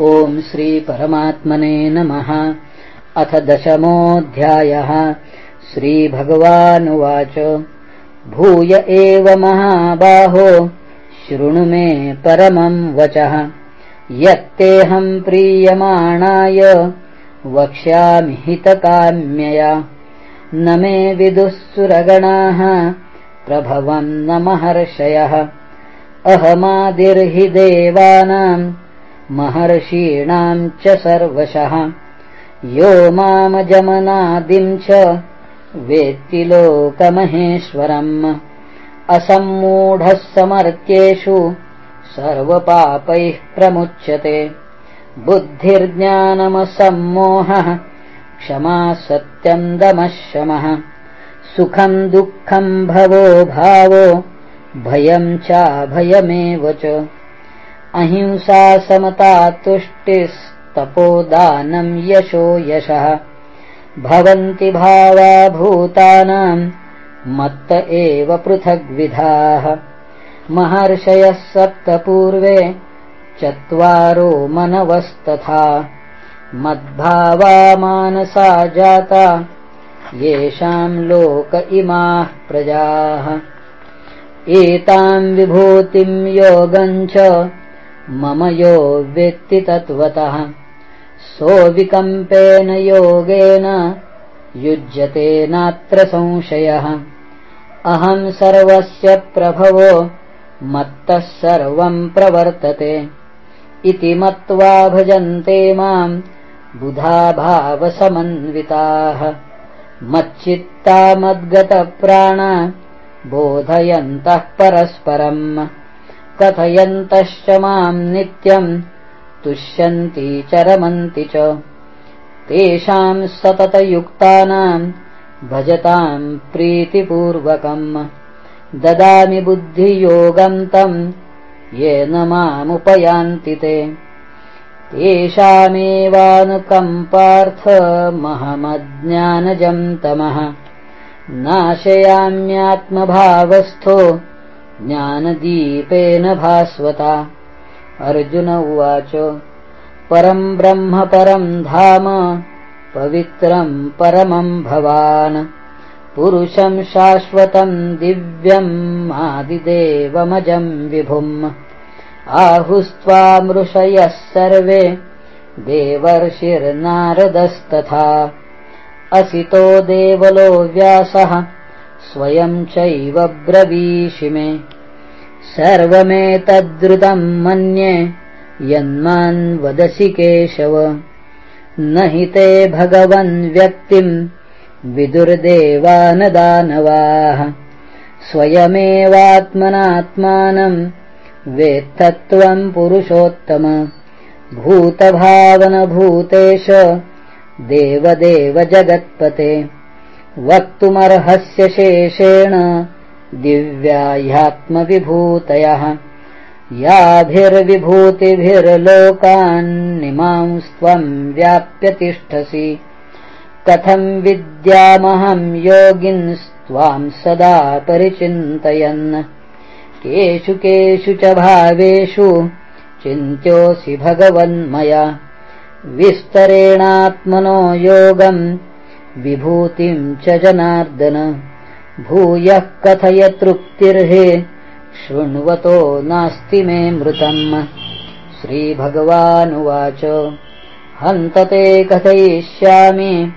ॐ श्रीपरमात्मने नमः। अथ दशमोऽध्यायः। श्रीभगवानुवाच। भूय एव महाबाहो शृणु मे परमम् वचः। यत्तेऽहम् प्रीयमाणाय वक्ष्यामि हितकाम्यया। न मे विदुःसुरगणाः प्रभवम् न महर्षयः। अहमादिर्हि देवानाम् महर्षीणाम् च सर्वशः। यो मामजमनादिम् च वेत्ति लोकमहेश्वरम्। असम्मूढः समर्त्येषु सर्वपापैः प्रमुच्यते। बुद्धिर्ज्ञानमसम्मोहः क्षमा सत्यम् दमशमः सुखम् दुःखम् भवो भावो भयम् चाभयमेव च अहिंसा समता तुष्टिस्तपोदानम् यशो यशः। भवन्ति भावा भूतानाम् मत्त एव पृथग्विधाः। महर्षयः सप्तपूर्वे चत्वारो मनवस्तथा। मद्भावा मानसा जाता येषाम् लोक इमाः प्रजाः। एताम् विभूतिम् योगम् च मम यो वेत्ति तत्त्वतः सोऽविकम्पेन योगेन युज्यते नात्र संशयः। अहम् सर्वस्य प्रभवो मत्तः सर्वम् प्रवर्तते। इति मत्वा भजन्ते माम् बुधाभावसमन्विताः। मच्चित्ता मद्गतप्राणा बोधयन्तः परस्परम् कथयन्तश्च माम् नित्यम् तुष्यन्ति च रमन्ति च तेषाम् सततयुक्तानाम् भजताम् प्रीतिपूर्वकम् ददामि बुद्धियोगम् तम् येन मामुपयान्ति ते तेषामेवानुकम्पार्थमहमज्ञानजम् तमः नाशयाम्यात्मभावस्थो ज्ञानदीपेन भास्वता। अर्जुन उवाच परम् ब्रह्म परम् धाम पवित्रम् परमम् भवान्। पुरुषम् शाश्वतम् दिव्यम् आदिदेवमजम् विभुम्। आहुस्त्वामृषयः सर्वे देवर्षिर्नारदस्तथा। असितो देवलो व्यासः स्वयम् चैव ब्रवीषि मे। सर्वमेतद्रुतम् मन्ये यन्मान् वदसि केशव। न हि ते भगवन् व्यक्तिम् विदुर्देवानदानवाः। स्वयमेवात्मनात्मानम् वेत्तत्वम् पुरुषोत्तम। भूतभावनभूतेश देवदेव जगत्पते वक्तुमर्हस्य शेषेण दिव्या ह्यात्मविभूतयः याभिर्विभूतिभिर्लोकान्निमांस्त्वम् व्याप्य तिष्ठसि। कथम् विद्यामहम् योगिन्स्त्वाम् सदा परिचिन्तयन्। केषु केषु च भावेषु चिन्त्योऽसि भगवन्मया। विस्तरेणात्मनो योगम् विभूतिम् च जनार्दन। भूयः कथय तृप्तिर्हि शृण्वतो नास्ति मे मृतम्। श्रीभगवानुवाच हन्तते कथयिष्यामि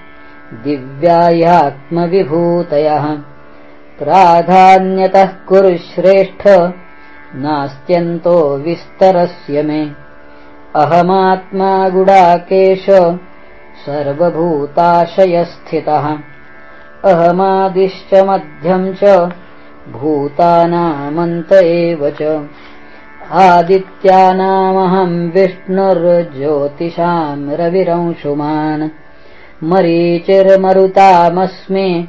दिव्याह्यात्मविभूतयः प्राधान्यतः कुरु श्रेष्ठ नास्त्यन्तो विस्तरस्य मे। अहमात्मा गुडाकेश सर्वभूताशयस्थितः। अहमादिश्च मध्यम् च भूतानामन्त एव च। आदित्यानामहम् विष्णुर्ज्योतिषाम् रविरंशुमान्। मरीचिर्मरुतामस्मि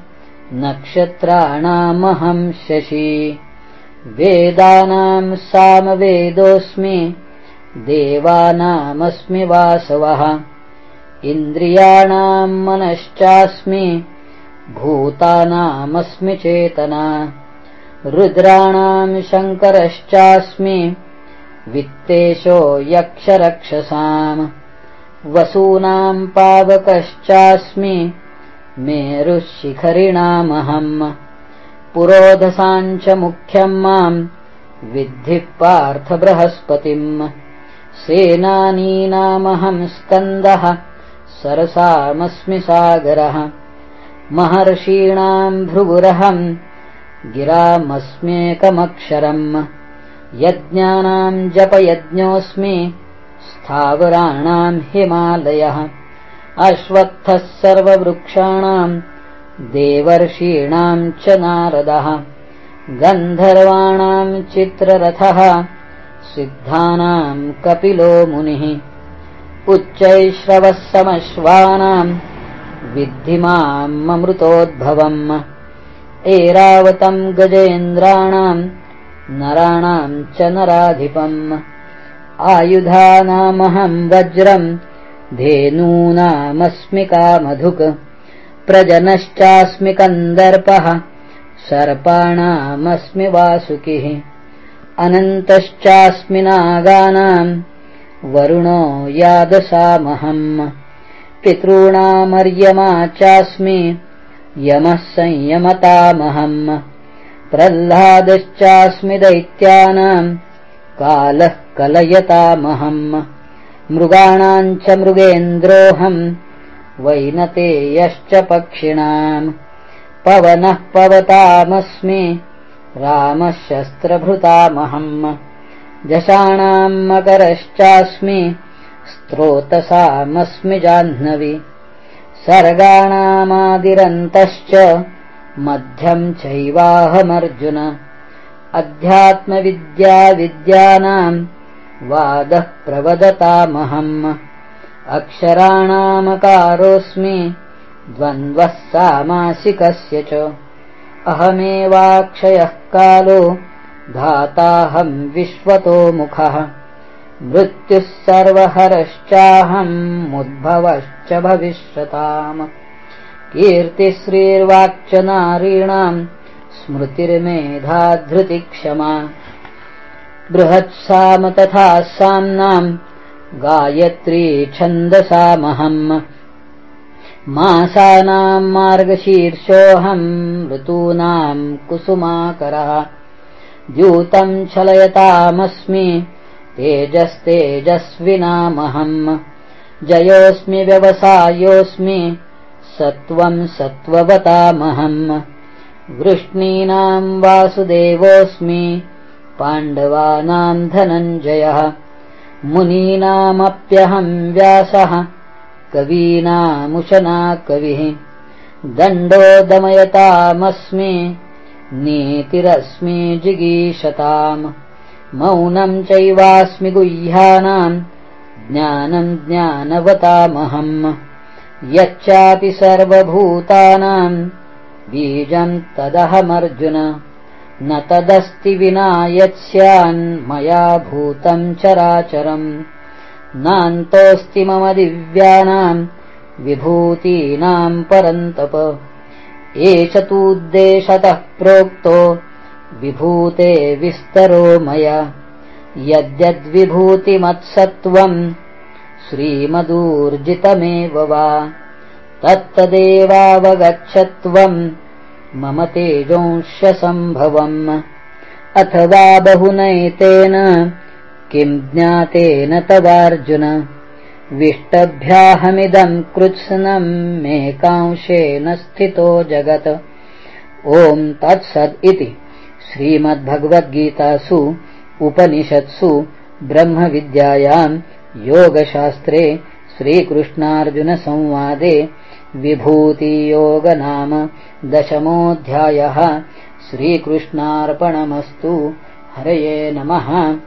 नक्षत्राणामहम् शशी। वेदानाम् सामवेदोऽस्मि देवानामस्मि वासवः इन्द्रियाणाम् मनश्चास्मि भूतानामस्मि चेतना रुद्राणाम् शङ्करश्चास्मि वित्तेशो यक्षरक्षसाम् वसूनाम् पावकश्चास्मि मेरुशिखरिणामहम् पुरोधसाम् च मुख्यम् माम् विद्धिः पार्थ बृहस्पतिम् सेनानीनामहम् स्कन्दः सरसामस्मि सागरः। महर्षीणाम् भृगुरहम् गिरामस्म्येकमक्षरम्। यज्ञानाम् जपयज्ञोऽस्मि स्थावराणाम् हिमालयः। अश्वत्थः सर्ववृक्षाणाम् देवर्षीणाम् च नारदः। गन्धर्वाणाम् चित्ररथः। सिद्धानाम् कपिलो मुनिः उच्चैश्रवः समश्वानाम् विद्धिमाममृतोद्भवम् एरावतम् गजेन्द्राणाम् नराणाम् च नराधिपम्। आयुधानामहम् वज्रम् धेनूनामस्मि कामधुक् प्रजनश्चास्मि कन्दर्पः सर्पाणामस्मि वासुकिः। अनन्तश्चास्मि नागानाम् वरुणो यादसामहम् पितॄणामर्यमा चास्मि यमः संयमतामहम्। प्रह्लादश्चास्मि दैत्यानाम् कालः कलयतामहम्। मृगाणाम् च मृगेन्द्रोऽहम् वैनतेयश्च पक्षिणाम्। पवनः पवतामस्मि रामः शस्त्रभृतामहम् जषाणाम् मकरश्चास्मि स्त्रोतसामस्मि जाह्नवि। सर्गाणामादिरन्तश्च मध्यम् चैवाहमर्जुन। अध्यात्मविद्याविद्यानाम् वादः प्रवदतामहम्। अक्षराणामकारोऽस्मि द्वन्द्वः सामासिकस्य च। अहमेवाक्षयः कालो धाताहम् विश्वतो मुखः। मृत्युः सर्वहरश्चाहमुद्भवश्च भविष्यताम्। कीर्तिश्रीर्वाक्च नारीणाम् स्मृतिर्मेधा धृतिक्षमा। बृहत्साम तथा साम्नाम् गायत्री छन्दसामहम्। मासानाम् मार्गशीर्षोऽहम् ऋतूनाम् कुसुमाकरः द्यूतम् छलयतामस्मि तेजस्तेजस्विनामहम्। जयोऽस्मि व्यवसायोऽस्मि सत्त्वम् सत्त्ववतामहम्। वृष्णीनाम् वासुदेवोऽस्मि पाण्डवानाम् धनञ्जयः। मुनीनामप्यहम् व्यासः कवीनामुशना कविः दण्डो दमयतामस्मि नीतिरस्मि जिगीषताम्। मौनम् चैवास्मि गुह्यानाम्। ज्ञानम् ज्ञानवतामहम्। यच्चापि सर्वभूतानाम्। बीजम् तदहमर्जुन। न तदस्ति विना यत्स्यान्मया भूतम् चराचरम्। नान्तोऽस्ति मम दिव्यानाम्। विभूतीनाम् परन्तप एष तूद्देशतः प्रोक्तो विभूते विस्तरो मया। यद्यद्विभूतिमत्सत्त्वम् श्रीमदूर्जितमेव वा। तत्तदेवावगच्छत्वम् मम तेजोंश्यसम्भवम् अथवा बहुनैतेन किम् ज्ञातेन तवार्जुन विष्टभ्याहमिदम् कृत्स्नम् मेकांशेन स्थितो जगत्। ओम् तत्सद् इति श्रीमद्भगवद्गीतासु उपनिषत्सु ब्रह्मविद्यायाम् योगशास्त्रे श्रीकृष्णार्जुनसंवादे विभूतियोगनाम दशमोऽध्यायः। श्रीकृष्णार्पणमस्तु। हरये नमः